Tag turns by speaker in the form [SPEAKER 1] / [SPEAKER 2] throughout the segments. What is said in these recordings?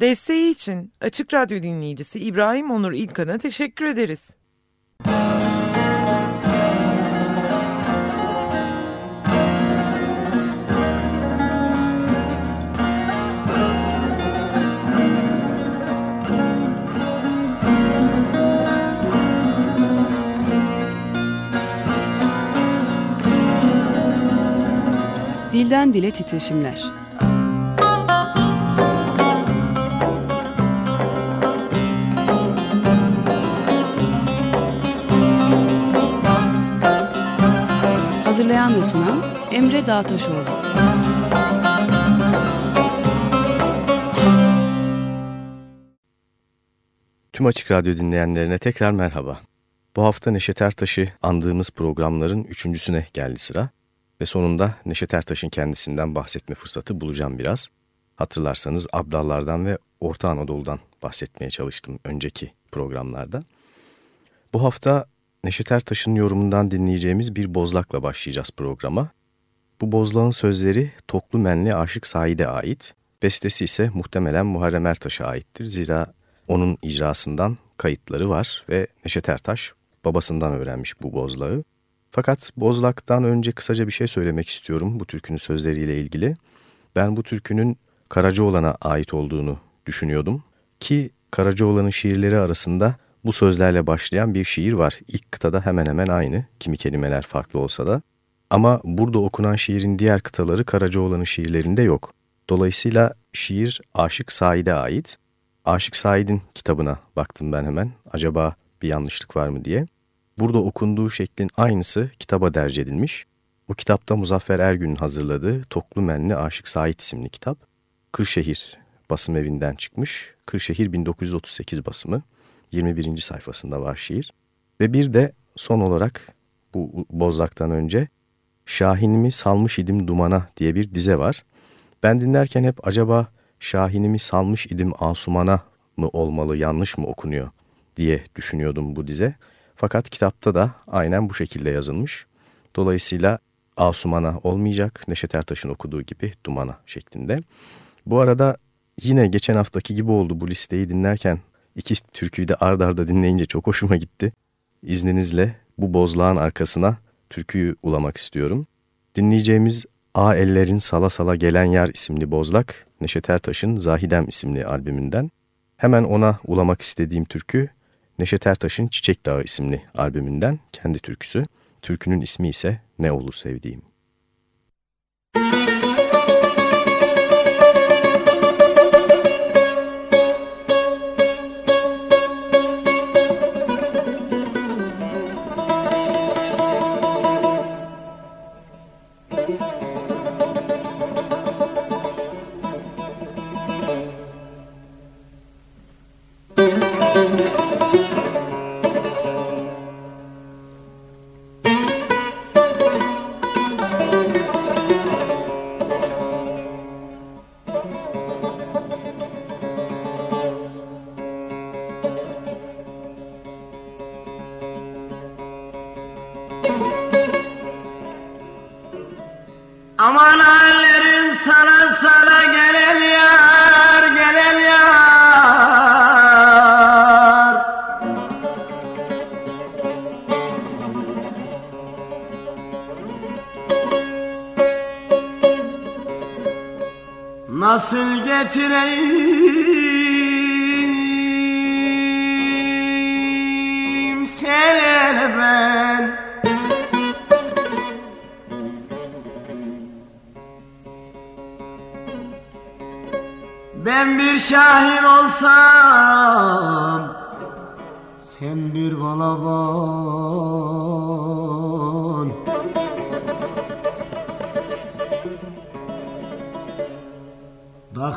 [SPEAKER 1] Desteği için Açık Radyo dinleyicisi İbrahim Onur İlkan'a teşekkür ederiz.
[SPEAKER 2] Dilden Dile Titreşimler Hazırlayan ve sunan Emre Dağtaşoğlu.
[SPEAKER 3] Tüm Açık Radyo dinleyenlerine tekrar merhaba. Bu hafta Neşet Ertaş'ı andığımız programların üçüncüsüne geldi sıra ve sonunda Neşet Ertaş'ın kendisinden bahsetme fırsatı bulacağım biraz. Hatırlarsanız Abdallardan ve Orta Anadolu'dan bahsetmeye çalıştım önceki programlarda. Bu hafta Neşet Ertaş'ın yorumundan dinleyeceğimiz bir bozlakla başlayacağız programa. Bu bozlağın sözleri Toklu Menli Aşık Said'e ait, bestesi ise muhtemelen Muharrem Ertaş'a aittir. Zira onun icrasından kayıtları var ve Neşet Ertaş babasından öğrenmiş bu bozlağı. Fakat bozlaktan önce kısaca bir şey söylemek istiyorum bu türkünün sözleriyle ilgili. Ben bu türkünün Karacaoğlan'a ait olduğunu düşünüyordum ki Karacaoğlan'ın şiirleri arasında bu sözlerle başlayan bir şiir var. İlk kıtada hemen hemen aynı, kimi kelimeler farklı olsa da. Ama burada okunan şiirin diğer kıtaları Karacaoğlan'ın şiirlerinde yok. Dolayısıyla şiir Aşık Said'e ait. Aşık Said'in kitabına baktım ben hemen. Acaba bir yanlışlık var mı diye. Burada okunduğu şeklin aynısı kitaba derc edilmiş. O kitapta Muzaffer Ergün'ün hazırladığı Toklu Menli Aşık Said isimli kitap. Kırşehir basım evinden çıkmış. Kırşehir 1938 basımı. 21. sayfasında var şiir. Ve bir de son olarak bu Bozlak'tan önce Şahinimi salmış idim dumana diye bir dize var. Ben dinlerken hep acaba Şahinimi salmış idim asumana mı olmalı yanlış mı okunuyor diye düşünüyordum bu dize. Fakat kitapta da aynen bu şekilde yazılmış. Dolayısıyla Asumana olmayacak Neşet Ertaş'ın okuduğu gibi Dumana şeklinde. Bu arada yine geçen haftaki gibi oldu bu listeyi dinlerken İki türküyü de ard arda dinleyince çok hoşuma gitti. İzninizle bu bozlağın arkasına türküyü ulamak istiyorum. Dinleyeceğimiz A Ellerin Sala Sala Gelen Yer isimli bozlak Neşet Ertaş'ın Zahidem isimli albümünden. Hemen ona ulamak istediğim türkü Neşet Ertaş'ın Çiçek Dağı isimli albümünden kendi türküsü. Türkünün ismi ise Ne Olur Sevdiğim.
[SPEAKER 4] Nasıl getireyim seni ben? Ben bir şahin olsam Sen bir balaban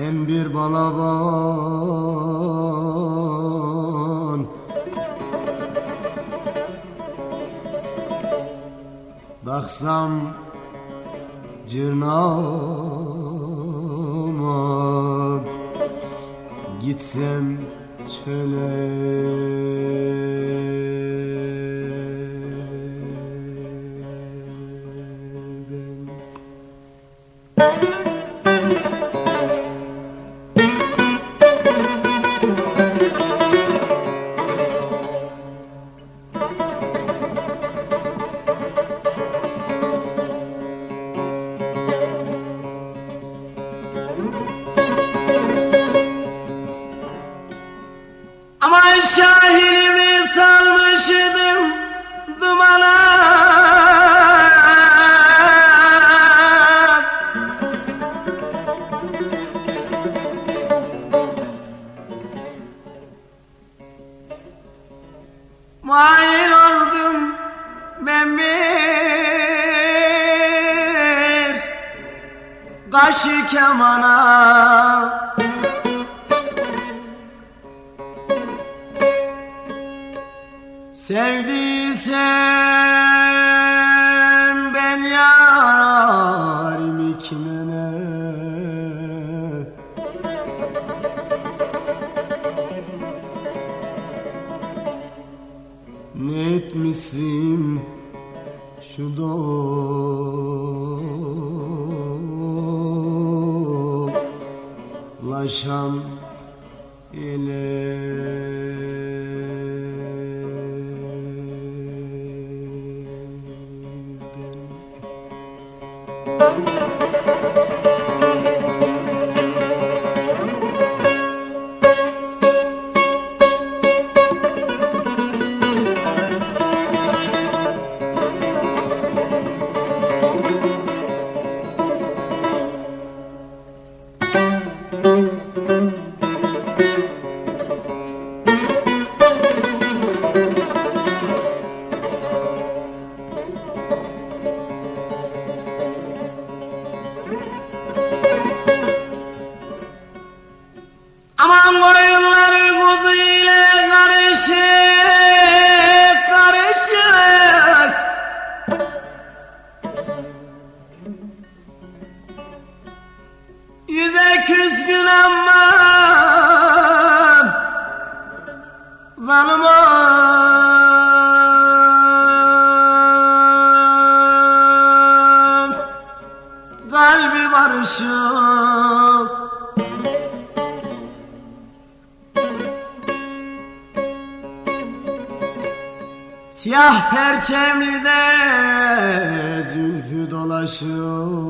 [SPEAKER 4] Sen bir balaban. Baksam cırnağıma Gitsem çöle Aman şahirim dolaşan canıma Kalbi barışık. Siyah perçemli de zülfü dolaşır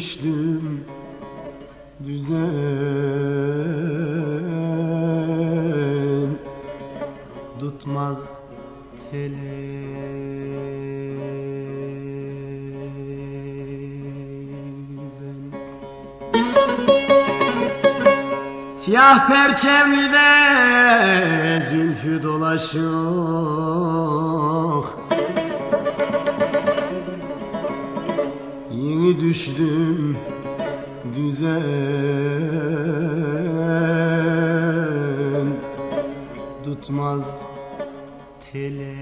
[SPEAKER 4] düştüm düzen tutmaz tele
[SPEAKER 5] Siyah perçemli de zülfü dolaşıyor Yeni düştüm güzel Tutmaz tele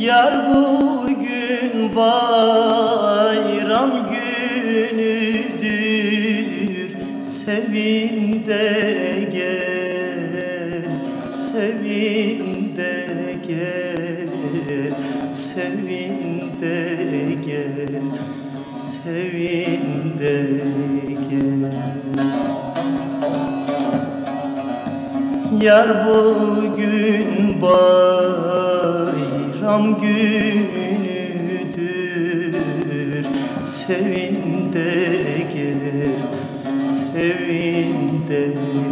[SPEAKER 5] Yar bugün bayram günüdür. Sevin de gel, sevin de gel Sevin de gel, sevin de gel. Yar bugün bayram günüdür. Sevin de gel, sevin de gel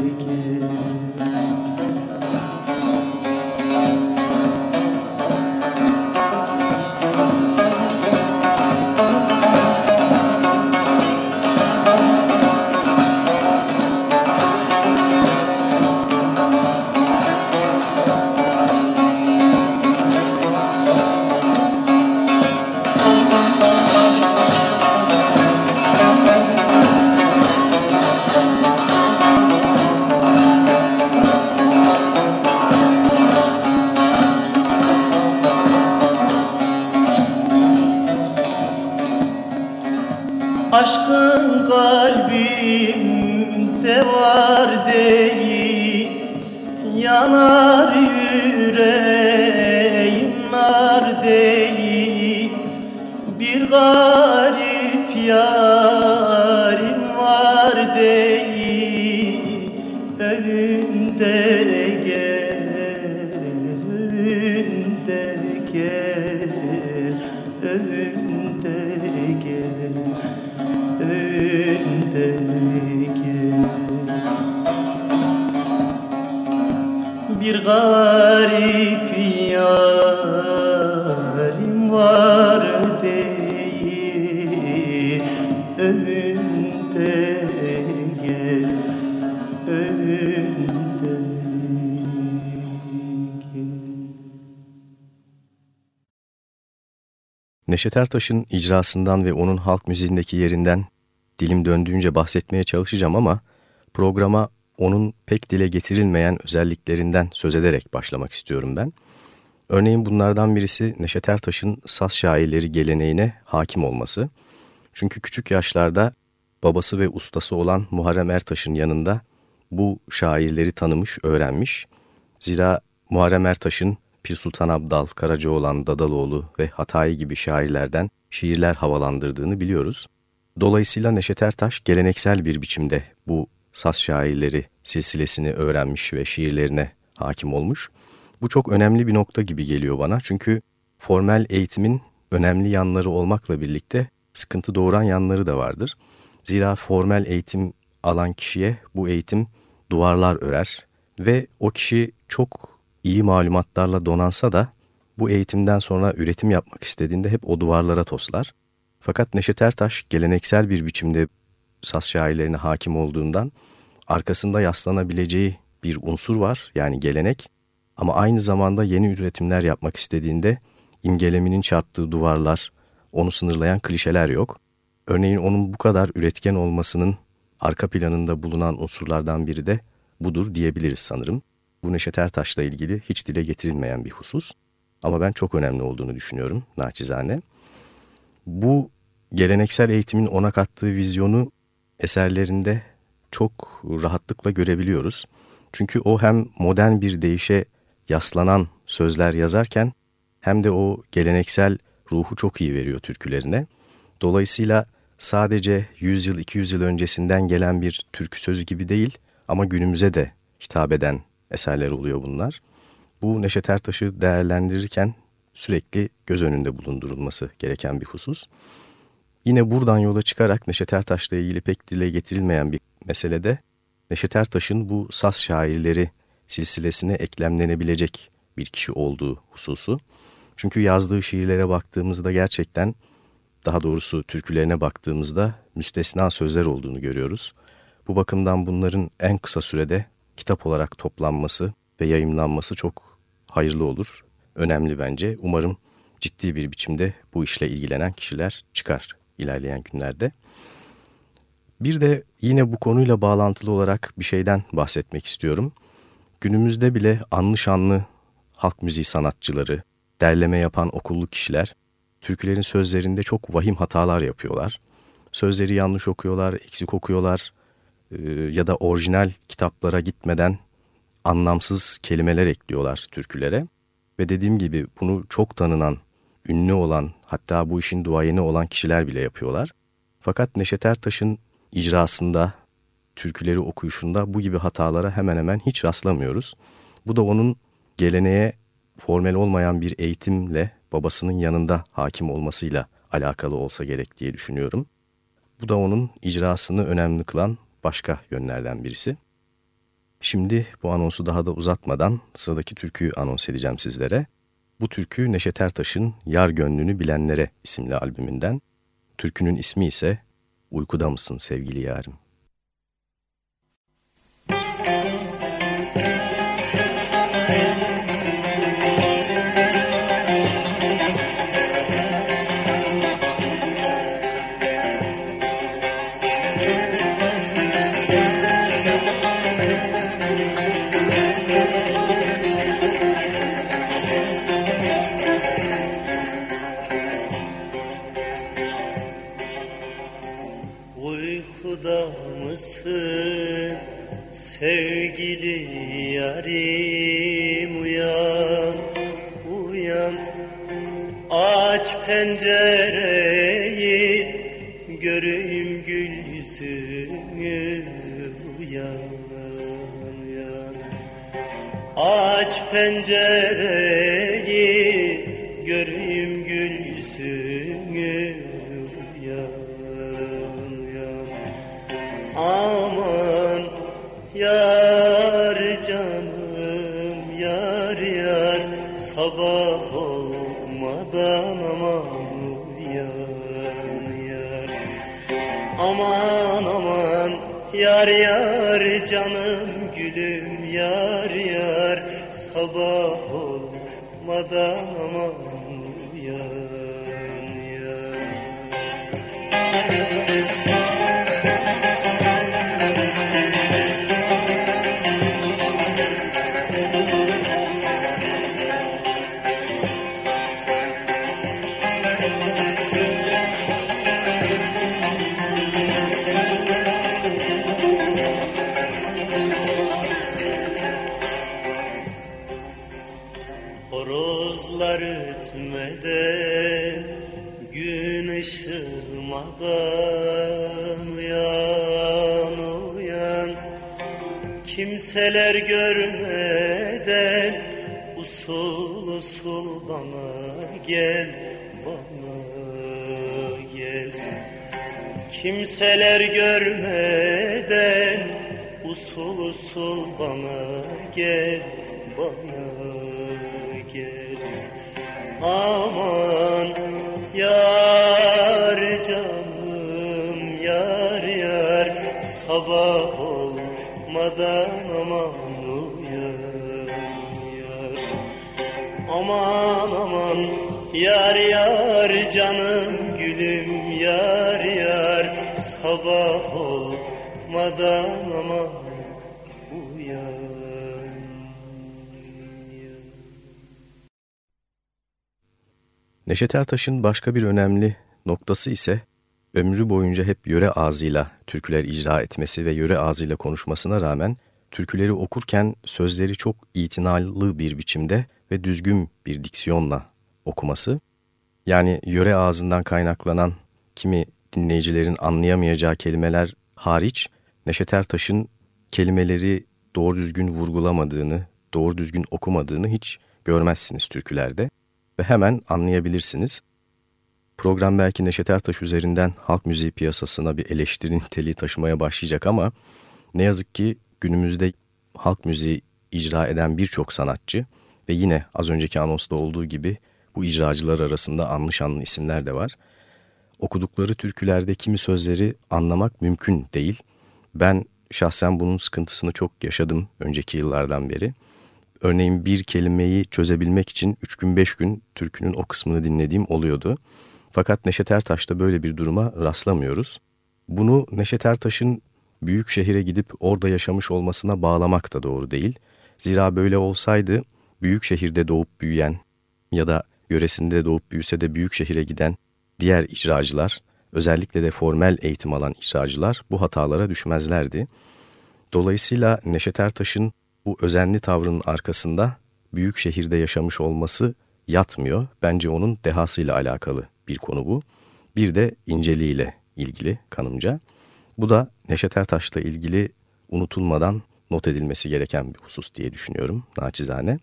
[SPEAKER 5] Bir garip yarim var değil. Önünde gel, önünde
[SPEAKER 3] Neşet Ertaş'ın icrasından ve onun halk müziğindeki yerinden dilim döndüğünce bahsetmeye çalışacağım ama programa onun pek dile getirilmeyen özelliklerinden söz ederek başlamak istiyorum ben. Örneğin bunlardan birisi Neşet Ertaş'ın saz şairleri geleneğine hakim olması. Çünkü küçük yaşlarda babası ve ustası olan Muharrem Ertaş'ın yanında bu şairleri tanımış, öğrenmiş. Zira Muharrem Ertaş'ın Pir Sultan Abdal, Karacaoğlan, Dadaloğlu ve Hatayi gibi şairlerden şiirler havalandırdığını biliyoruz. Dolayısıyla Neşet Ertaş geleneksel bir biçimde bu saz şairleri silsilesini öğrenmiş ve şiirlerine hakim olmuş. Bu çok önemli bir nokta gibi geliyor bana çünkü formel eğitimin önemli yanları olmakla birlikte sıkıntı doğuran yanları da vardır. Zira formel eğitim alan kişiye bu eğitim duvarlar örer ve o kişi çok iyi malumatlarla donansa da bu eğitimden sonra üretim yapmak istediğinde hep o duvarlara toslar. Fakat Neşet Ertaş geleneksel bir biçimde saz şairlerine hakim olduğundan arkasında yaslanabileceği bir unsur var yani gelenek ama aynı zamanda yeni üretimler yapmak istediğinde imgeleminin çarptığı duvarlar, onu sınırlayan klişeler yok. Örneğin onun bu kadar üretken olmasının arka planında bulunan unsurlardan biri de budur diyebiliriz sanırım. Bu Neşet Ertaş'la ilgili hiç dile getirilmeyen bir husus. Ama ben çok önemli olduğunu düşünüyorum naçizane. Bu geleneksel eğitimin ona kattığı vizyonu eserlerinde çok rahatlıkla görebiliyoruz. Çünkü o hem modern bir deyişe yaslanan sözler yazarken hem de o geleneksel ruhu çok iyi veriyor türkülerine. Dolayısıyla sadece 100 yıl 200 yıl öncesinden gelen bir türkü sözü gibi değil ama günümüze de hitap eden eserler oluyor bunlar. Bu Neşet Ertaş'ı değerlendirirken sürekli göz önünde bulundurulması gereken bir husus. Yine buradan yola çıkarak Neşet Ertaş'la ilgili pek dile getirilmeyen bir meselede Neşet Ertaş'ın bu saz şairleri silsilesine eklemlenebilecek bir kişi olduğu hususu. Çünkü yazdığı şiirlere baktığımızda gerçekten daha doğrusu türkülerine baktığımızda müstesna sözler olduğunu görüyoruz. Bu bakımdan bunların en kısa sürede kitap olarak toplanması ve yayımlanması çok hayırlı olur. Önemli bence. Umarım ciddi bir biçimde bu işle ilgilenen kişiler çıkar ilerleyen günlerde. Bir de yine bu konuyla bağlantılı olarak bir şeyden bahsetmek istiyorum. Günümüzde bile anlı şanlı halk müziği sanatçıları, derleme yapan okullu kişiler türkülerin sözlerinde çok vahim hatalar yapıyorlar. Sözleri yanlış okuyorlar, eksik okuyorlar ya da orijinal kitaplara gitmeden anlamsız kelimeler ekliyorlar türkülere. Ve dediğim gibi bunu çok tanınan, ünlü olan hatta bu işin duayeni olan kişiler bile yapıyorlar. Fakat Neşet Ertaş'ın icrasında, türküleri okuyuşunda bu gibi hatalara hemen hemen hiç rastlamıyoruz. Bu da onun geleneğe formel olmayan bir eğitimle babasının yanında hakim olmasıyla alakalı olsa gerek diye düşünüyorum. Bu da onun icrasını önemli kılan başka yönlerden birisi. Şimdi bu anonsu daha da uzatmadan sıradaki türküyü anons edeceğim sizlere. Bu türkü Neşet Ertaş'ın Yar Gönlünü Bilenlere isimli albümünden. Türkünün ismi ise Uykuda mısın sevgili yarim?
[SPEAKER 5] Pencereyi göreyim gül yüzünü uyan uyan. Aman yar canım yar yar sabah olmadan Yar yar canım Sabah olmadan kimseler görmeden usul usul bana gel bana gel. Kimseler görmeden usul usul bana gel bana
[SPEAKER 3] Neşet Ertaş'ın başka bir önemli noktası ise ömrü boyunca hep yöre ağzıyla türküler icra etmesi ve yöre ağzıyla konuşmasına rağmen türküleri okurken sözleri çok itinalı bir biçimde ve düzgün bir diksiyonla okuması. Yani yöre ağzından kaynaklanan kimi dinleyicilerin anlayamayacağı kelimeler hariç Neşet Ertaş'ın kelimeleri doğru düzgün vurgulamadığını, doğru düzgün okumadığını hiç görmezsiniz türkülerde ve hemen anlayabilirsiniz. Program belki Neşet Ertaş üzerinden halk müziği piyasasına bir eleştiri niteliği taşımaya başlayacak ama ne yazık ki günümüzde halk müziği icra eden birçok sanatçı ve yine az önceki anonsta olduğu gibi bu icracılar arasında anlı şanlı isimler de var. Okudukları türkülerde kimi sözleri anlamak mümkün değil. Ben şahsen bunun sıkıntısını çok yaşadım önceki yıllardan beri. Örneğin bir kelimeyi çözebilmek için 3 gün 5 gün türkünün o kısmını dinlediğim oluyordu. Fakat Neşet Ertaş'ta böyle bir duruma rastlamıyoruz. Bunu Neşet Ertaş'ın büyük şehire gidip orada yaşamış olmasına bağlamak da doğru değil. Zira böyle olsaydı büyük şehirde doğup büyüyen ya da yöresinde doğup büyüse de büyük şehire giden diğer icracılar, özellikle de formel eğitim alan icracılar bu hatalara düşmezlerdi. Dolayısıyla Neşet Ertaş'ın bu özenli tavrının arkasında büyük şehirde yaşamış olması yatmıyor. Bence onun dehasıyla alakalı bir konu bu. Bir de inceliğiyle ilgili kanımca. Bu da Neşet Ertaş'la ilgili unutulmadan not edilmesi gereken bir husus diye düşünüyorum naçizane.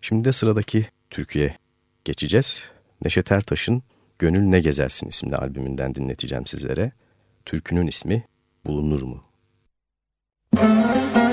[SPEAKER 3] Şimdi de sıradaki Türkiye geçeceğiz. Neşet Ertaş'ın Gönül Ne Gezersin isimli albümünden dinleteceğim sizlere. Türkünün ismi Bulunur mu? Müzik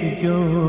[SPEAKER 5] Go.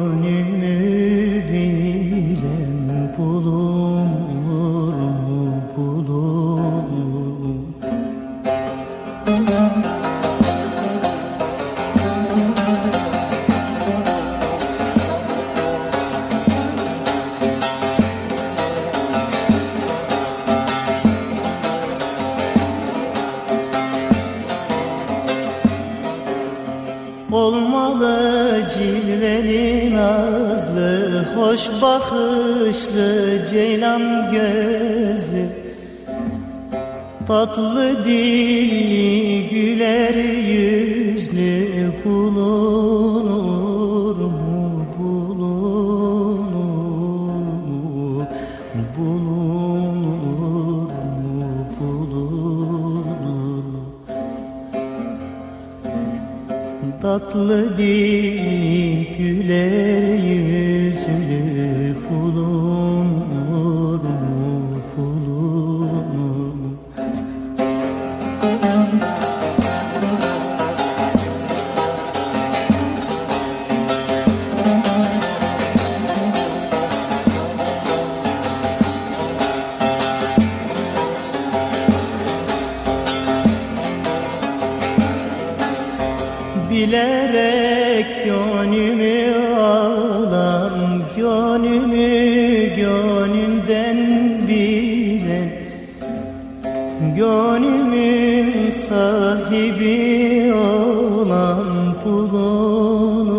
[SPEAKER 5] olan bulunur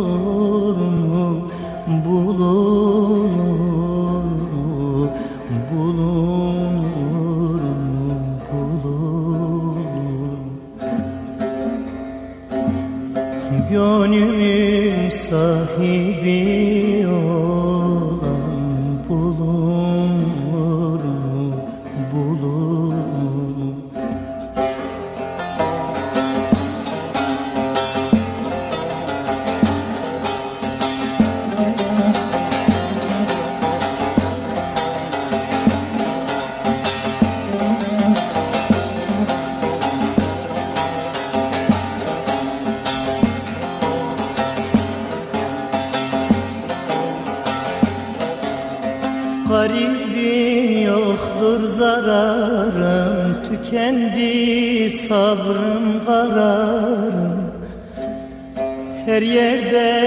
[SPEAKER 5] mu? Bulunur mu? Bulunur mu? Bulunur Gönlümün sahibi Her yerde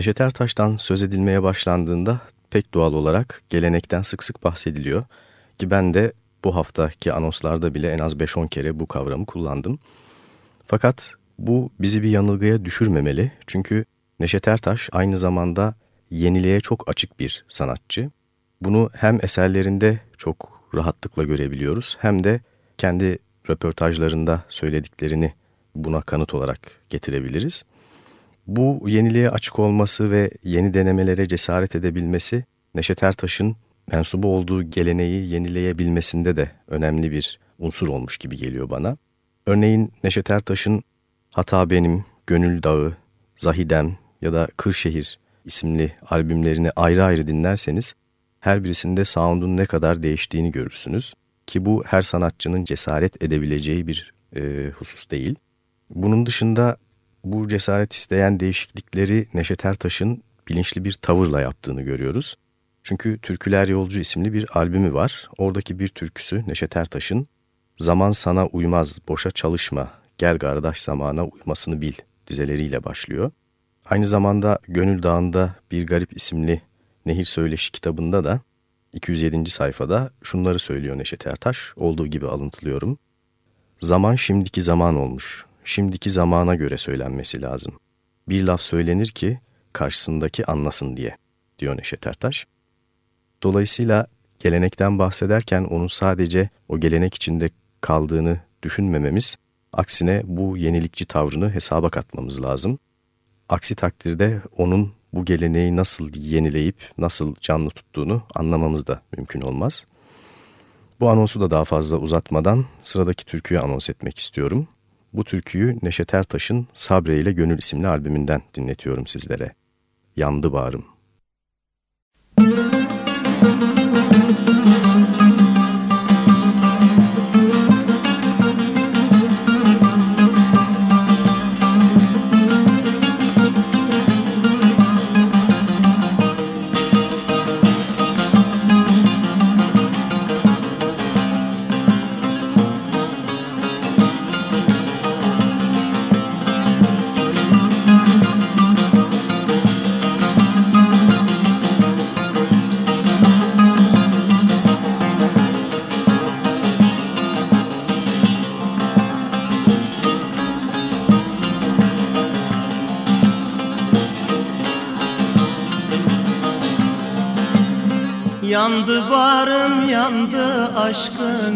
[SPEAKER 3] Neşet Ertaş'tan söz edilmeye başlandığında pek doğal olarak gelenekten sık sık bahsediliyor. Ki ben de bu haftaki anonslarda bile en az 5-10 kere bu kavramı kullandım. Fakat bu bizi bir yanılgıya düşürmemeli. Çünkü Neşet Ertaş aynı zamanda yeniliğe çok açık bir sanatçı. Bunu hem eserlerinde çok rahatlıkla görebiliyoruz hem de kendi röportajlarında söylediklerini buna kanıt olarak getirebiliriz. Bu yeniliğe açık olması ve yeni denemelere cesaret edebilmesi Neşet Ertaş'ın mensubu olduğu geleneği yenileyebilmesinde de önemli bir unsur olmuş gibi geliyor bana. Örneğin Neşet Ertaş'ın Hata Benim, Gönül Dağı, Zahidem ya da Kırşehir isimli albümlerini ayrı ayrı dinlerseniz her birisinde sound'un ne kadar değiştiğini görürsünüz. Ki bu her sanatçının cesaret edebileceği bir e, husus değil. Bunun dışında bu cesaret isteyen değişiklikleri Neşet Ertaş'ın bilinçli bir tavırla yaptığını görüyoruz. Çünkü Türküler Yolcu isimli bir albümü var. Oradaki bir türküsü Neşet Ertaş'ın Zaman sana uymaz, boşa çalışma, gel kardeş zamana uymasını bil dizeleriyle başlıyor. Aynı zamanda Gönül Dağı'nda Bir Garip isimli Nehir Söyleşi kitabında da 207. sayfada şunları söylüyor Neşet Ertaş, olduğu gibi alıntılıyorum. Zaman şimdiki zaman olmuş, şimdiki zamana göre söylenmesi lazım. Bir laf söylenir ki karşısındaki anlasın diye, diyor Neşet Ertaş. Dolayısıyla gelenekten bahsederken onun sadece o gelenek içinde kaldığını düşünmememiz, aksine bu yenilikçi tavrını hesaba katmamız lazım. Aksi takdirde onun bu geleneği nasıl yenileyip nasıl canlı tuttuğunu anlamamız da mümkün olmaz. Bu anonsu da daha fazla uzatmadan sıradaki türküyü anons etmek istiyorum. Bu türküyü Neşet Ertaş'ın Sabre ile Gönül isimli albümünden dinletiyorum sizlere. Yandı Bağrım. Müzik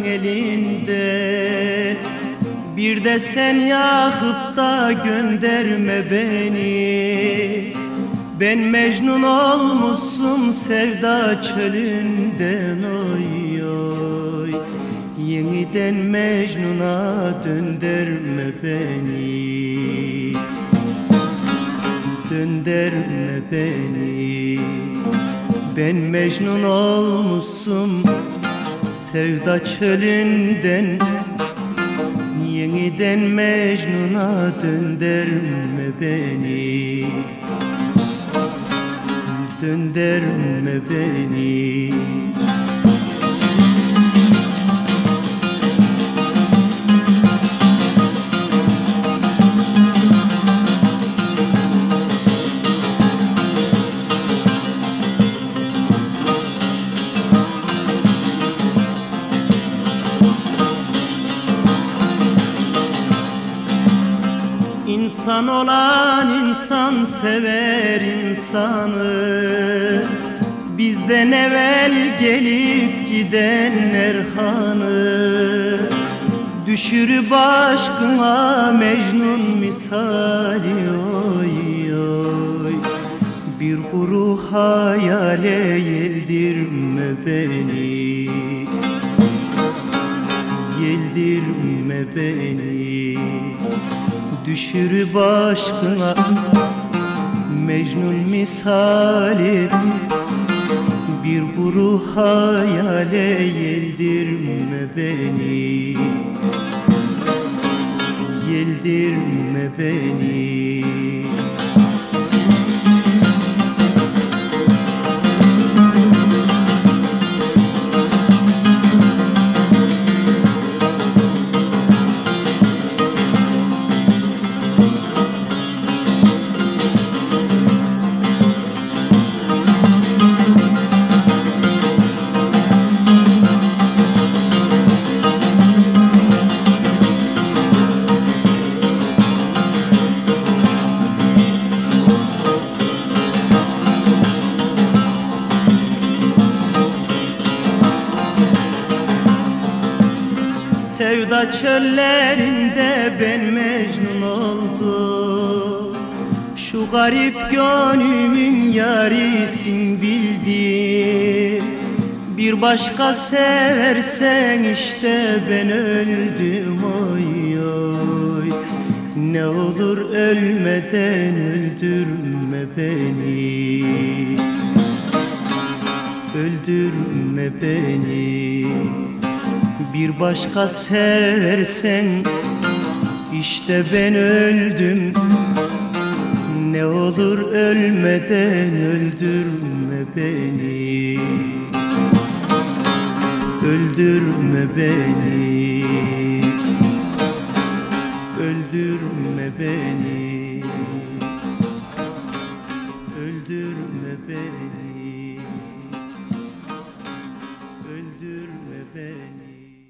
[SPEAKER 5] aşkın elinde. Bir de sen yakıp da gönderme beni. Ben Mecnun olmuşum sevda çölünden oy oy. Yeniden Mecnun'a döndürme beni. Döndürme beni. Ben Mecnun olmuşum sevda çölünden Yeniden Mecnun'a döndürme beni. Döndürme beni olan insan sever insanı. Bizden evvel gelip gidenler hanı Düşürüp aşkına Mecnun misali oy oy. Bir kuru hayale yeldirme beni? Yeldirme beni Düşürüp aşkına Mecnun misali. Bir kuru hayale yeldirme beni. Yeldirme beni garip gönlümün yarisin bildim Bir başka seversen işte ben öldüm oy oy. Ne olur ölmeden öldürme beni. Öldürme beni. Bir başka seversen işte ben öldüm Ne olur ölmeden öldürme beni. Öldürme beni. Öldürme beni. Öldürme beni. Öldürme beni.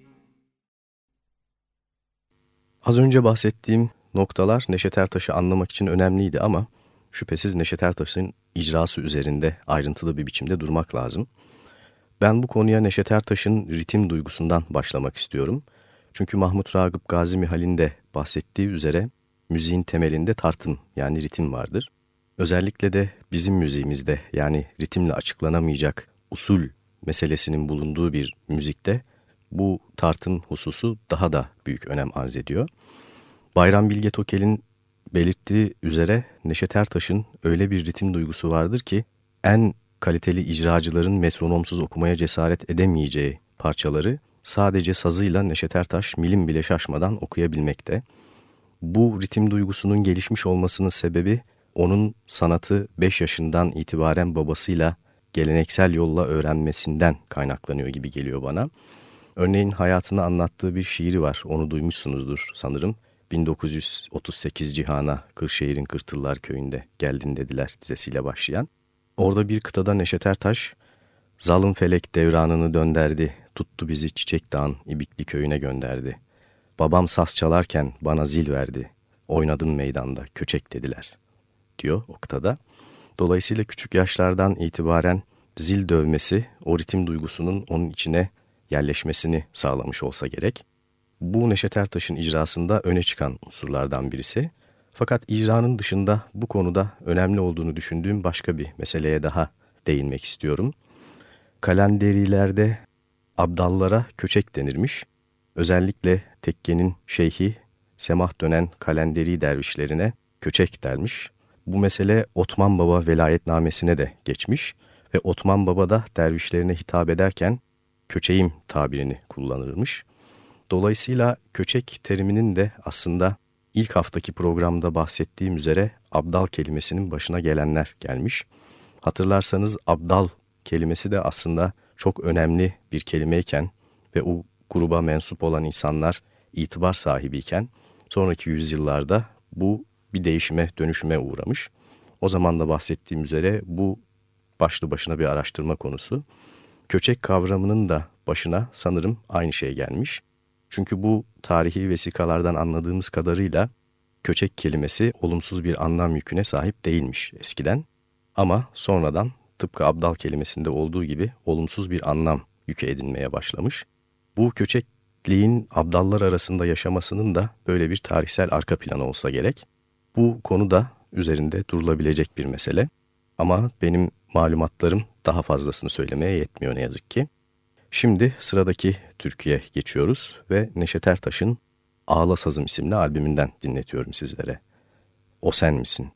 [SPEAKER 3] Az önce bahsettiğim noktalar Neşet Ertaş'ı anlamak için önemliydi ama şüphesiz Neşet Ertaş'ın icrası üzerinde ayrıntılı bir biçimde durmak lazım. Ben bu konuya Neşet Ertaş'ın ritim duygusundan başlamak istiyorum. Çünkü Mahmut Ragıp Gazi Mihal'in de bahsettiği üzere müziğin temelinde tartım yani ritim vardır. Özellikle de bizim müziğimizde yani ritimle açıklanamayacak usul meselesinin bulunduğu bir müzikte bu tartım hususu daha da büyük önem arz ediyor. Bayram Bilge Tokel'in belirttiği üzere Neşet Ertaş'ın öyle bir ritim duygusu vardır ki en kaliteli icracıların metronomsuz okumaya cesaret edemeyeceği parçaları sadece sazıyla Neşet Ertaş milim bile şaşmadan okuyabilmekte. Bu ritim duygusunun gelişmiş olmasının sebebi onun sanatı 5 yaşından itibaren babasıyla geleneksel yolla öğrenmesinden kaynaklanıyor gibi geliyor bana. Örneğin hayatını anlattığı bir şiiri var. Onu duymuşsunuzdur sanırım. 1938 Cihana Kırşehir'in Kırtıllar Köyü'nde geldin dediler dizesiyle başlayan. Orada bir kıtada Neşet Ertaş, Zalım felek devranını dönderdi, tuttu bizi Çiçek Dağın İbikli köyüne gönderdi. Babam saz çalarken bana zil verdi, oynadım meydanda köçek dediler, diyor o kıtada. Dolayısıyla küçük yaşlardan itibaren zil dövmesi o ritim duygusunun onun içine yerleşmesini sağlamış olsa gerek. Bu Neşet Ertaş'ın icrasında öne çıkan unsurlardan birisi. Fakat icranın dışında bu konuda önemli olduğunu düşündüğüm başka bir meseleye daha değinmek istiyorum. Kalenderilerde abdallara köçek denirmiş. Özellikle tekkenin şeyhi semah dönen kalenderi dervişlerine köçek dermiş. Bu mesele Otman Baba velayetnamesine de geçmiş ve Otman Baba da dervişlerine hitap ederken köçeğim tabirini kullanırmış. Dolayısıyla köçek teriminin de aslında ilk haftaki programda bahsettiğim üzere abdal kelimesinin başına gelenler gelmiş. Hatırlarsanız abdal kelimesi de aslında çok önemli bir kelimeyken ve o gruba mensup olan insanlar itibar sahibiyken sonraki yüzyıllarda bu bir değişime dönüşüme uğramış. O zaman da bahsettiğim üzere bu başlı başına bir araştırma konusu. Köçek kavramının da başına sanırım aynı şey gelmiş. Çünkü bu tarihi vesikalardan anladığımız kadarıyla köçek kelimesi olumsuz bir anlam yüküne sahip değilmiş eskiden. Ama sonradan tıpkı abdal kelimesinde olduğu gibi olumsuz bir anlam yüke edinmeye başlamış. Bu köçekliğin abdallar arasında yaşamasının da böyle bir tarihsel arka planı olsa gerek. Bu konu da üzerinde durulabilecek bir mesele. Ama benim malumatlarım daha fazlasını söylemeye yetmiyor ne yazık ki. Şimdi sıradaki türküye geçiyoruz ve Neşet Ertaş'ın Ağla Sazım isimli albümünden dinletiyorum sizlere. O sen misin?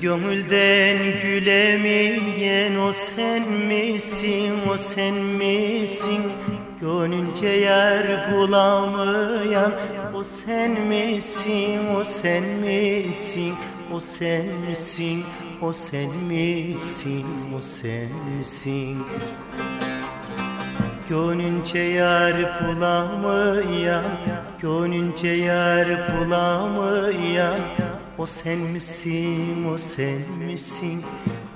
[SPEAKER 5] Gönülden gülemeyen o sen misin, o sen misin? Gönlünce yer bulamayan o sen misin, o sen misin? O sen misin, o sen misin, o sen misin? Gönlünce yer bulamayan, gönlünce yer bulamayan o sen misin, o sen misin,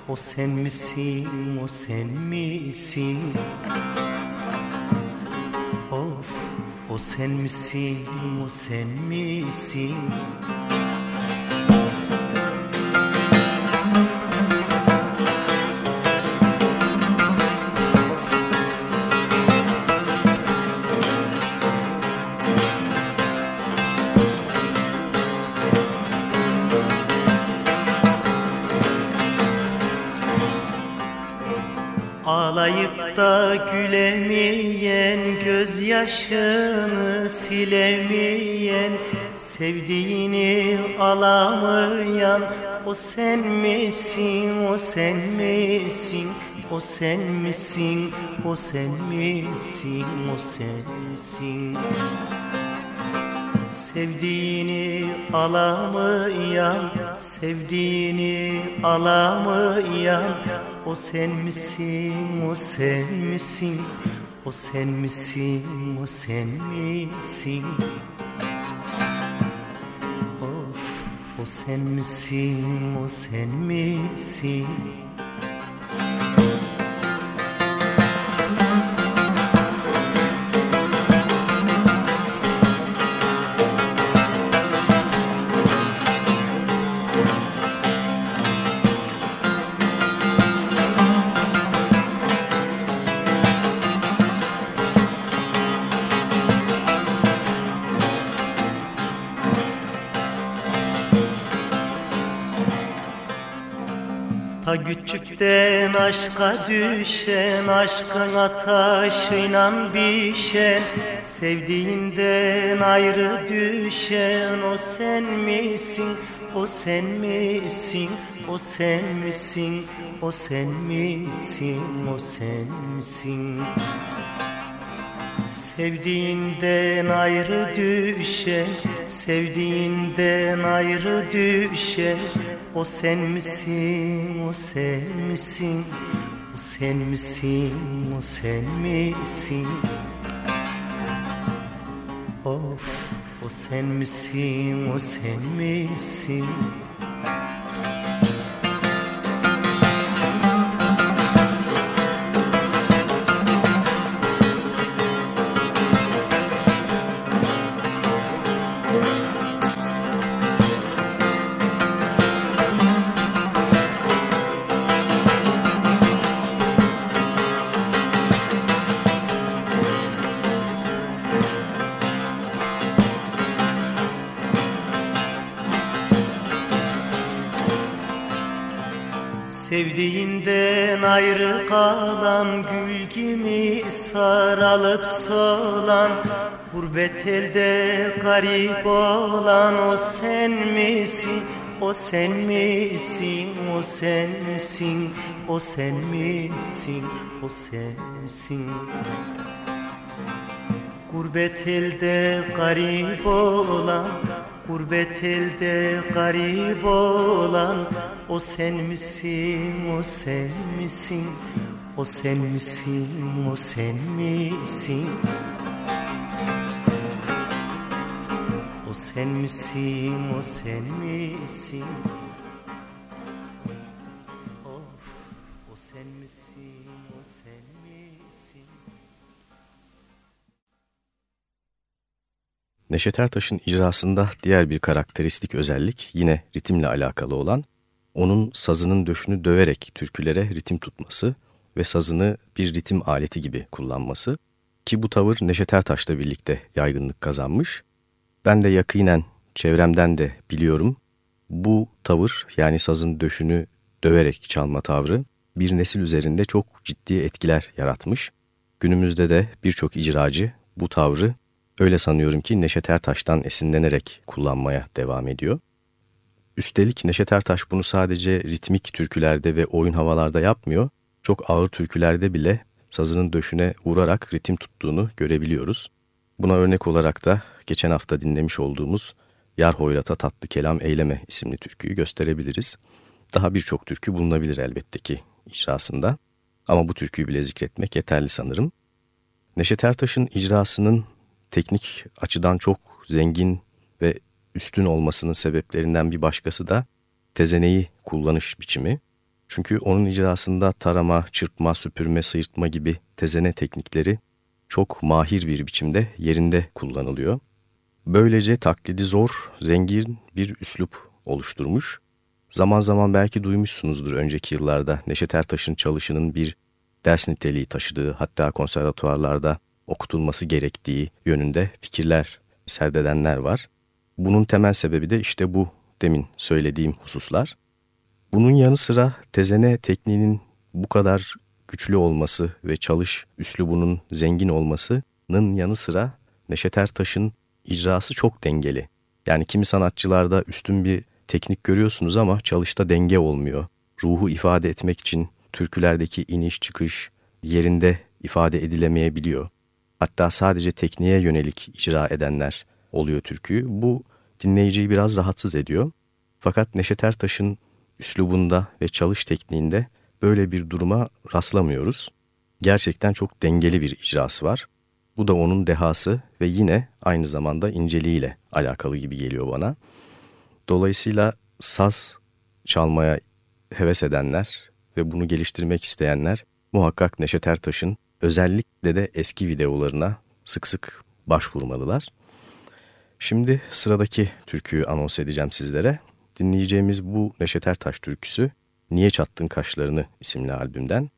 [SPEAKER 5] o sen misin, o sen misin? Of, o sen misin, o sen misin? Ağlayıp da gülemeyen Gözyaşını silemeyen Sevdiğini alamayan O sen misin, o sen misin O sen misin, o sen misin, o sen misin Sevdiğini alamayan, sevdiğini alamayan O sen misin, o sen misin, o sen misin, o sen misin? Of, o sen misin, o sen misin aşka düşen Aşkın ateşiyle bişen Sevdiğinden ayrı düşen O sen misin, o sen misin? O sen misin, o sen misin? O sen misin Sevdiğinden ayrı düşen Sevdiğinden ayrı düşen O sen misin, o sen misin? O sen misin, o sen misin? Of, o sen misin, o sen misin Sevdiğinden ayrı kalan Gül gibi saralıp solan Gurbet elde garip olan O sen misin, o sen misin? O sen misin? O sen misin? O sen misin? Gurbet elde garip olan Gurbet elde garip olan O sen misin, o sen misin? O sen misin, o sen misin? O sen misin, o sen misin
[SPEAKER 3] Neşet Ertaş'ın icrasında diğer bir karakteristik özellik yine ritimle alakalı olan onun sazının döşünü döverek türkülere ritim tutması ve sazını bir ritim aleti gibi kullanması ki bu tavır Neşet Ertaş'la birlikte yaygınlık kazanmış. Ben de yakinen çevremden de biliyorum bu tavır yani sazın döşünü döverek çalma tavrı bir nesil üzerinde çok ciddi etkiler yaratmış. Günümüzde de birçok icracı bu tavrı öyle sanıyorum ki Neşet Ertaş'tan esinlenerek kullanmaya devam ediyor. Üstelik Neşet Ertaş bunu sadece ritmik türkülerde ve oyun havalarda yapmıyor, çok ağır türkülerde bile sazının döşüne vurarak ritim tuttuğunu görebiliyoruz. Buna örnek olarak da geçen hafta dinlemiş olduğumuz Yar Hoyrat'a Tatlı Kelam Eyleme isimli türküyü gösterebiliriz. Daha birçok türkü bulunabilir elbette ki icrasında ama bu türküyü bile zikretmek yeterli sanırım. Neşet Ertaş'ın icrasının teknik açıdan çok zengin ve üstün olmasının sebeplerinden bir başkası da tezeneyi kullanış biçimi. Çünkü onun icrasında tarama, çırpma, süpürme, sıyırtma gibi tezene teknikleri çok mahir bir biçimde yerinde kullanılıyor. Böylece taklidi zor, zengin bir üslup oluşturmuş. Zaman zaman belki duymuşsunuzdur önceki yıllarda Neşet Ertaş'ın çalışının bir ders niteliği taşıdığı hatta konservatuarlarda okutulması gerektiği yönünde fikirler serdedenler var. Bunun temel sebebi de işte bu demin söylediğim hususlar. Bunun yanı sıra tezene tekniğinin bu kadar güçlü olması ve çalış üslubunun zengin olmasının yanı sıra Neşet Ertaş'ın icrası çok dengeli. Yani kimi sanatçılarda üstün bir teknik görüyorsunuz ama çalışta denge olmuyor. Ruhu ifade etmek için türkülerdeki iniş çıkış yerinde ifade edilemeyebiliyor. Hatta sadece tekniğe yönelik icra edenler oluyor türküyü. Bu dinleyiciyi biraz rahatsız ediyor. Fakat Neşet Ertaş'ın üslubunda ve çalış tekniğinde böyle bir duruma rastlamıyoruz. Gerçekten çok dengeli bir icrası var. Bu da onun dehası ve yine aynı zamanda inceliğiyle alakalı gibi geliyor bana. Dolayısıyla saz çalmaya heves edenler ve bunu geliştirmek isteyenler muhakkak Neşet Ertaş'ın özellikle de eski videolarına sık sık başvurmalılar. Şimdi sıradaki türküyü anons edeceğim sizlere. Dinleyeceğimiz bu Neşet Ertaş türküsü Niye Çattın Kaşlarını isimli albümden.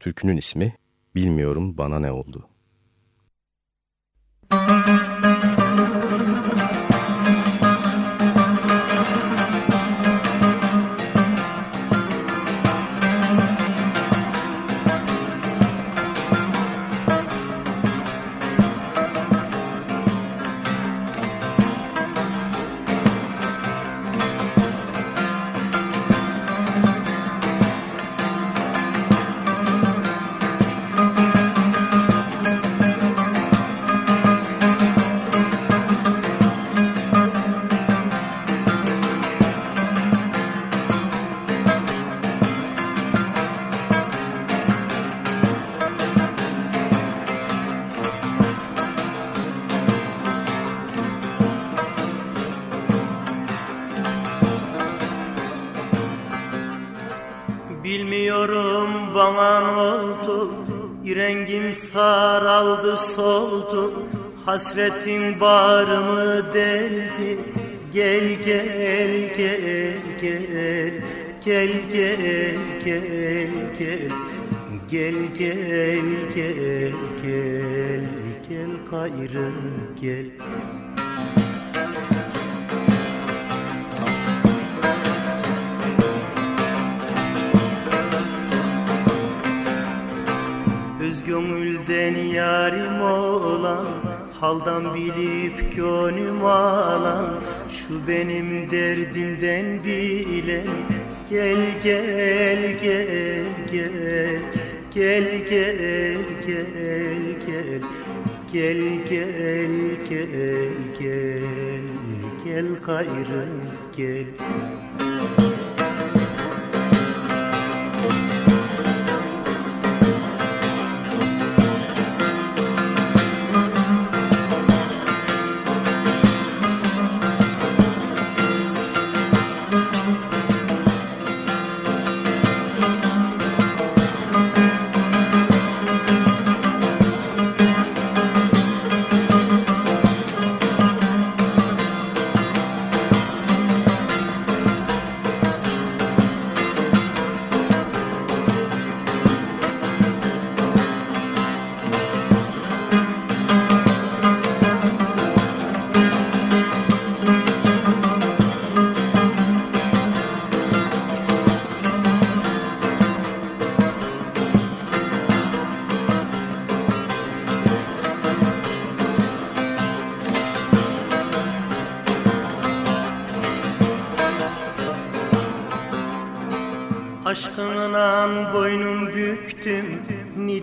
[SPEAKER 3] Türkünün ismi Bilmiyorum Bana Ne Oldu. Müzik
[SPEAKER 5] Hasretin bağrımı deldi Gel gel gel gel Gel gel gel gel Gel gel gel gel Gel gayrı gel Haldan bilip gönlüm alan Şu benim derdimden bilen Gel gel gel gel Gel gel gel gel Gel gel gel gel Gel gayrı gel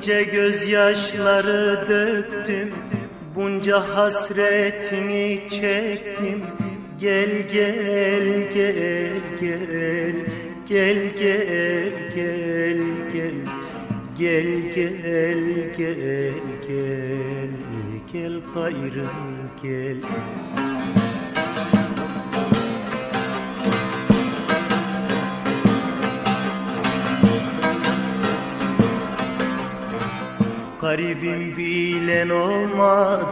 [SPEAKER 5] Nice gözyaşları döktüm Bunca hasretini çektim Gel gel gel gel Gel gel gel gel Gel gel gel gel Gel gayrı gel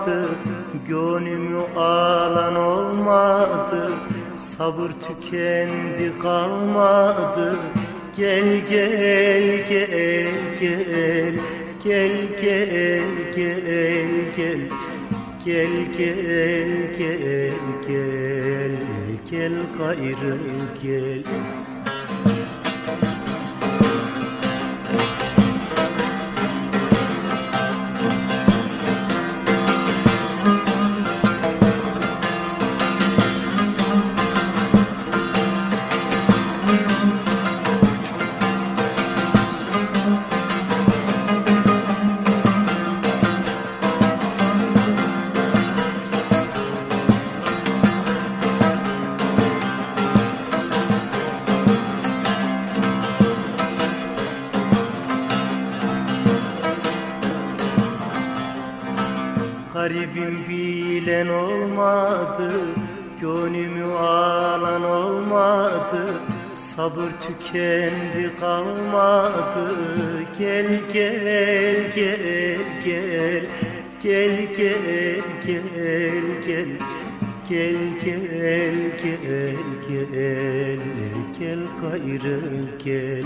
[SPEAKER 5] olmadı Gönlümü alan olmadı Sabır tükendi kalmadı Gel gel gel gel Gel gel gel gel Gel gel gel gel Gel gayrı gel Garibim gayrı gel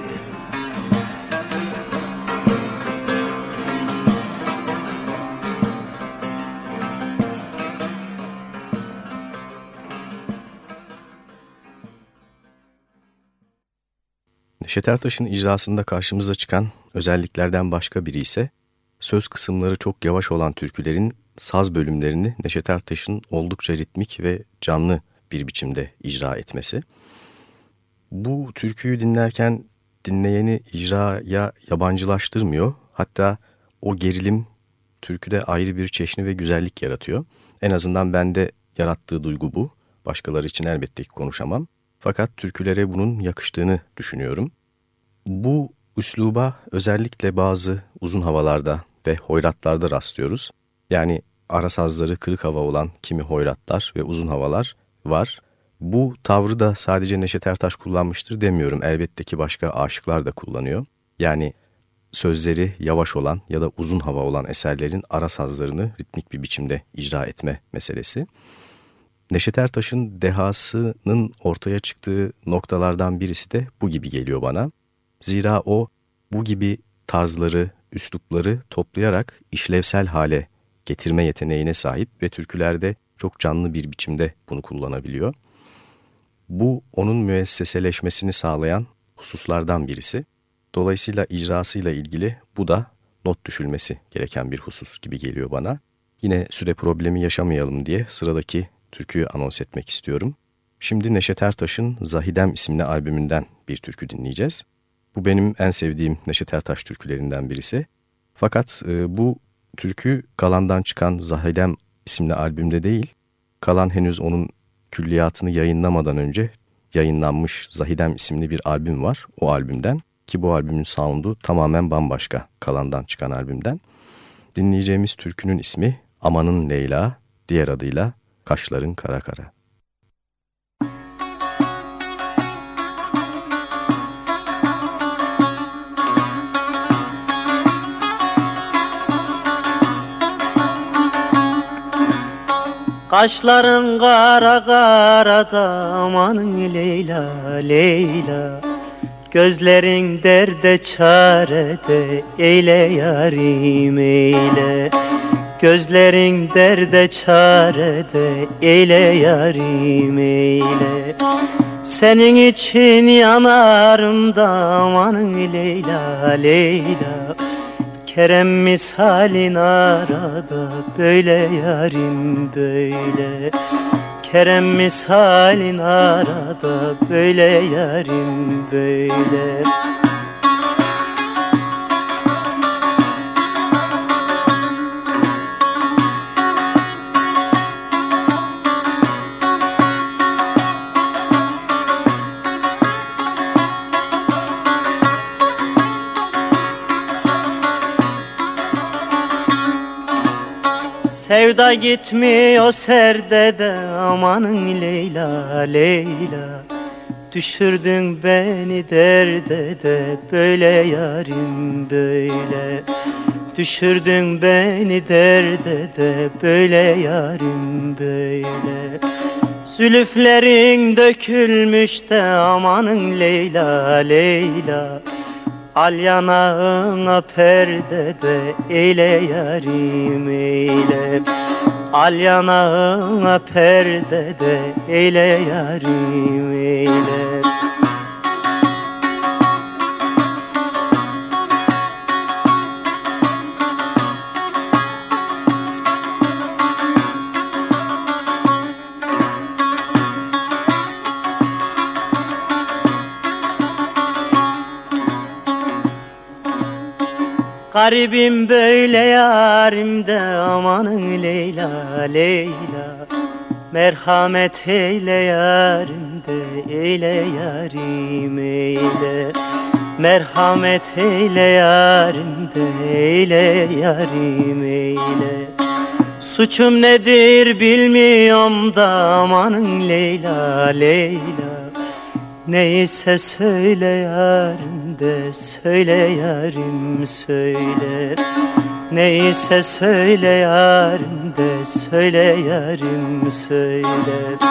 [SPEAKER 3] Neşet Ertaş'ın icrasında karşımıza çıkan özelliklerden başka biri ise söz kısımları çok yavaş olan türkülerin saz bölümlerini Neşet Ertaş'ın oldukça ritmik ve canlı bir biçimde icra etmesi. Bu türküyü dinlerken dinleyeni icraya yabancılaştırmıyor. Hatta o gerilim türküde ayrı bir çeşni ve güzellik yaratıyor. En azından bende yarattığı duygu bu. Başkaları için elbette ki konuşamam. Fakat türkülere bunun yakıştığını düşünüyorum. Bu üsluba özellikle bazı uzun havalarda ve hoyratlarda rastlıyoruz. Yani ara sazları kırık hava olan kimi hoyratlar ve uzun havalar var. Bu tavrı da sadece Neşet Ertaş kullanmıştır demiyorum. Elbette ki başka aşıklar da kullanıyor. Yani sözleri yavaş olan ya da uzun hava olan eserlerin ara sazlarını ritmik bir biçimde icra etme meselesi. Neşet Ertaş'ın dehasının ortaya çıktığı noktalardan birisi de bu gibi geliyor bana. Zira o bu gibi tarzları, üslupları toplayarak işlevsel hale getirme yeteneğine sahip ve türkülerde çok canlı bir biçimde bunu kullanabiliyor. Bu onun müesseseleşmesini sağlayan hususlardan birisi. Dolayısıyla icrasıyla ilgili bu da not düşülmesi gereken bir husus gibi geliyor bana. yine süre problemi yaşamayalım diye sıradaki türküyü anons etmek istiyorum. Şimdi Neşet Ertaş'ın Zahidem isimli albümünden bir türkü dinleyeceğiz. Bu benim en sevdiğim Neşet Ertaş türkülerinden birisi. Fakat e, bu türkü Kalan'dan çıkan Zahidem isimli albümde değil, Kalan henüz onun külliyatını yayınlamadan önce yayınlanmış Zahidem isimli bir albüm var o albümden. Ki bu albümün sound'u tamamen bambaşka Kalan'dan çıkan albümden. Dinleyeceğimiz türkünün ismi Amanın Leyla, diğer adıyla Kaşların Kara Kara.
[SPEAKER 5] Kaşların kara kara da Leyla Leyla. Gözlerin derde çarede eyle yarim eyle. Gözlerin derde çarede eyle yarim eyle. Senin için yanarım da amanın Leyla Leyla Kerem misalin arada böyle yarim böyle. Kerem misalin arada böyle yarim böyle Sevda gitmiyor serdede amanın Leyla Leyla. Düşürdün beni derde de böyle yarim böyle. Düşürdün beni derde de böyle yarim böyle. Zülüflerin dökülmüş de amanın Leyla Leyla Al yanağına perdede eyle yarim eyle. Al yanağına perdede eyle yarim eyle Garibim böyle yarimde amanın Leyla Leyla. Merhamet eyle yarimde eyle yarim eyle. Merhamet eyle yarimde eyle yarim eyle. Suçum nedir bilmiyorum da amanın Leyla Leyla. Neyse söyle yarim de söyle yarim söyle. Neyse söyle yarim de söyle yarim söyle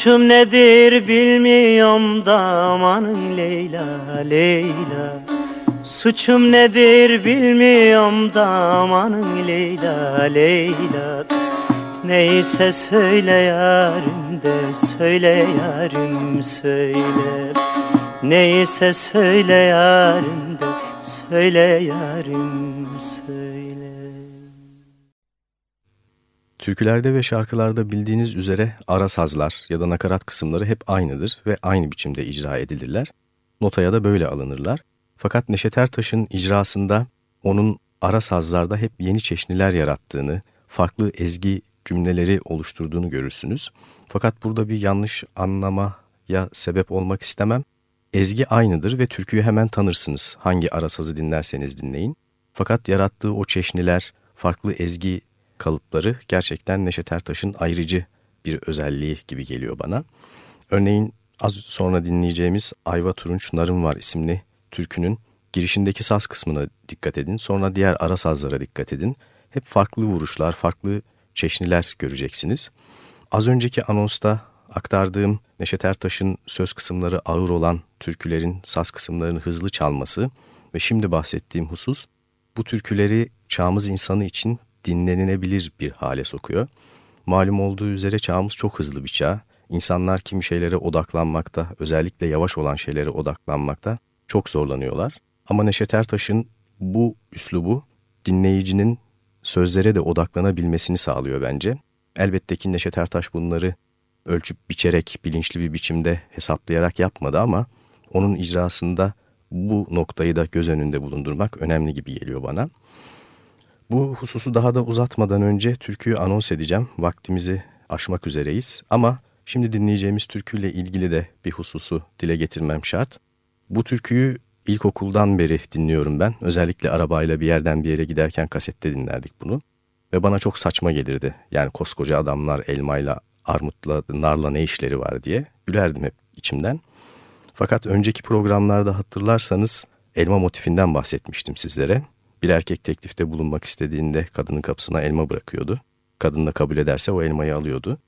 [SPEAKER 5] Suçum nedir bilmiyorum da amanın Leyla Leyla. Suçum nedir bilmiyorum da amanın Leyla Leyla. Neyse söyle yarim de söyle yarim söyle. Neyse söyle yarim de söyle yarim söyle
[SPEAKER 3] Türkülerde ve şarkılarda bildiğiniz üzere ara sazlar ya da nakarat kısımları hep aynıdır ve aynı biçimde icra edilirler. Notaya da böyle alınırlar. Fakat Neşet Ertaş'ın icrasında onun ara sazlarda hep yeni çeşniler yarattığını, farklı ezgi cümleleri oluşturduğunu görürsünüz. Fakat burada bir yanlış anlamaya sebep olmak istemem. Ezgi aynıdır ve türküyü hemen tanırsınız hangi ara sazı dinlerseniz dinleyin. Fakat yarattığı o çeşniler, farklı ezgi kalıpları gerçekten Neşet Ertaş'ın ayrıcı bir özelliği gibi geliyor bana. Örneğin az sonra dinleyeceğimiz Ayva Turunç Narım Var isimli türkünün girişindeki saz kısmına dikkat edin. Sonra diğer ara sazlara dikkat edin. Hep farklı vuruşlar, farklı çeşniler göreceksiniz. Az önceki anonsta aktardığım Neşet Ertaş'ın söz kısımları ağır olan türkülerin saz kısımlarını hızlı çalması ve şimdi bahsettiğim husus bu türküleri çağımız insanı için dinlenilebilir bir hale sokuyor. Malum olduğu üzere çağımız çok hızlı bir çağ. İnsanlar kimi şeylere odaklanmakta, özellikle yavaş olan şeylere odaklanmakta çok zorlanıyorlar. Ama Neşet Ertaş'ın bu üslubu dinleyicinin sözlere de odaklanabilmesini sağlıyor bence. Elbette ki Neşet Ertaş bunları ölçüp biçerek, bilinçli bir biçimde hesaplayarak yapmadı ama onun icrasında bu noktayı da göz önünde bulundurmak önemli gibi geliyor bana. Bu hususu daha da uzatmadan önce türküyü anons edeceğim. Vaktimizi aşmak üzereyiz ama şimdi dinleyeceğimiz türküyle ilgili de bir hususu dile getirmem şart. Bu türküyü ilkokuldan beri dinliyorum ben. Özellikle arabayla bir yerden bir yere giderken kasette dinlerdik bunu. Ve bana çok saçma gelirdi. Yani koskoca adamlar elmayla, armutla, narla ne işleri var diye gülerdim hep içimden. Fakat önceki programlarda hatırlarsanız elma motifinden bahsetmiştim sizlere. Bir erkek teklifte bulunmak istediğinde kadının kapısına elma bırakıyordu. Kadın da kabul ederse o elmayı alıyordu.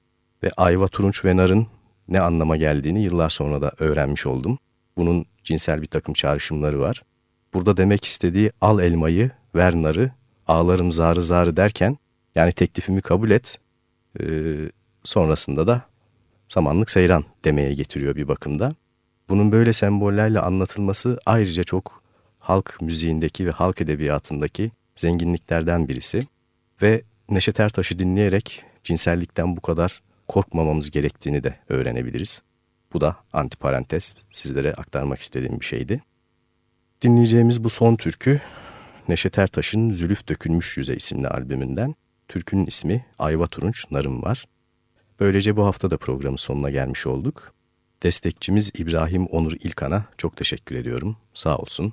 [SPEAKER 3] Ve ayva, turunç ve narın ne anlama geldiğini yıllar sonra da öğrenmiş oldum. Bunun cinsel bir takım çağrışımları var. Burada demek istediği al elmayı, ver narı, ağlarım zarı zarı derken yani teklifimi kabul et, e, sonrasında da samanlık seyran demeye getiriyor bir bakımda. Bunun böyle sembollerle anlatılması ayrıca çok halk müziğindeki ve halk edebiyatındaki zenginliklerden birisi. Ve Neşet Ertaş'ı dinleyerek cinsellikten bu kadar korkmamamız gerektiğini de öğrenebiliriz. Bu da antiparantez sizlere aktarmak istediğim bir şeydi. Dinleyeceğimiz bu son türkü Neşet Ertaş'ın Zülüf Dökülmüş Yüze isimli albümünden. Türkünün ismi Ayva Turunç Narım var. Böylece bu hafta da programın sonuna gelmiş olduk. Destekçimiz İbrahim Onur İlkan'a çok teşekkür ediyorum. Sağ olsun.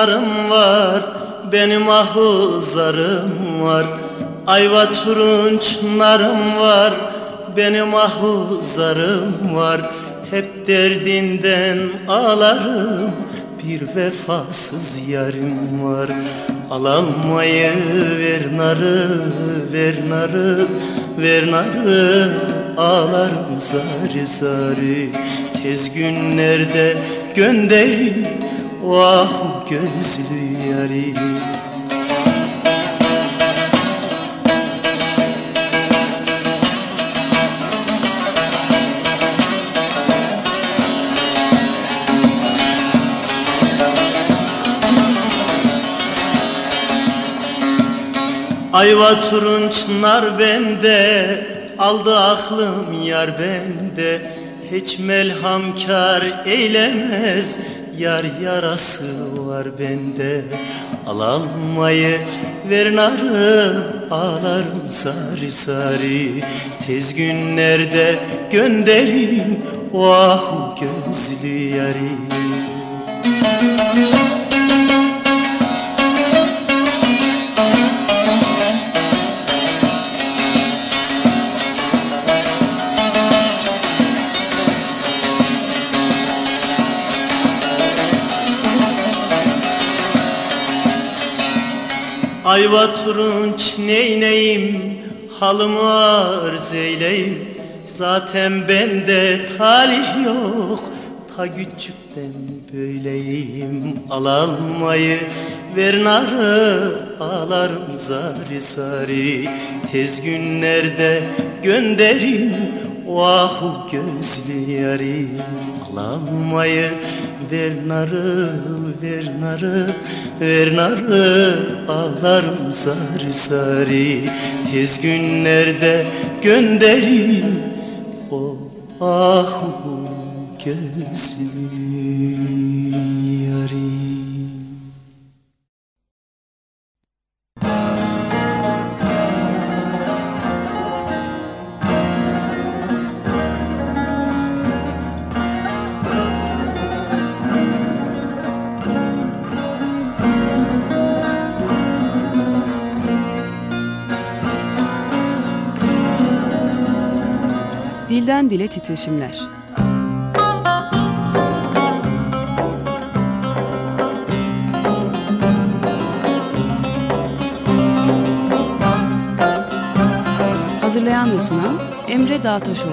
[SPEAKER 5] Narım var Benim ahuzarım var. Ayva turunç narım var Benim ahuzarım var. Hep derdinden ağlarım Bir vefasız yarim var. Al almayı ver narı Ver narı Ver narı. Ağlarım zari zari Tez günlerde gönderin Vah gözlü yarim Ayva turunç nar bende Aldı aklım yar bende. Hiç melhamkar eylemez Yar yarası var bende. Al almayı ver narı Ağlarım sarı sarı Tez günlerde gönderin Vah gözlü yarim Ayva turunç neyneyim Halımı arz eyleyim. Zaten bende talih yok Ta küçükten böyleyim. Al almayı ver narı Ağlarım zari zari Tez günlerde gönderin Vahu gözlü yarim. Al almayı ver narı ver narı ver narı. Ağlarım sarı sarı. Tez günlerde gönderin o Ah bu
[SPEAKER 2] Dilden dile titreşimler. Hazırlayan ve sunan Emre Dağtaşoğlu.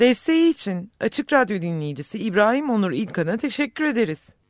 [SPEAKER 1] Desteği için Açık Radyo dinleyicisi İbrahim Onur İlkan'a teşekkür ederiz.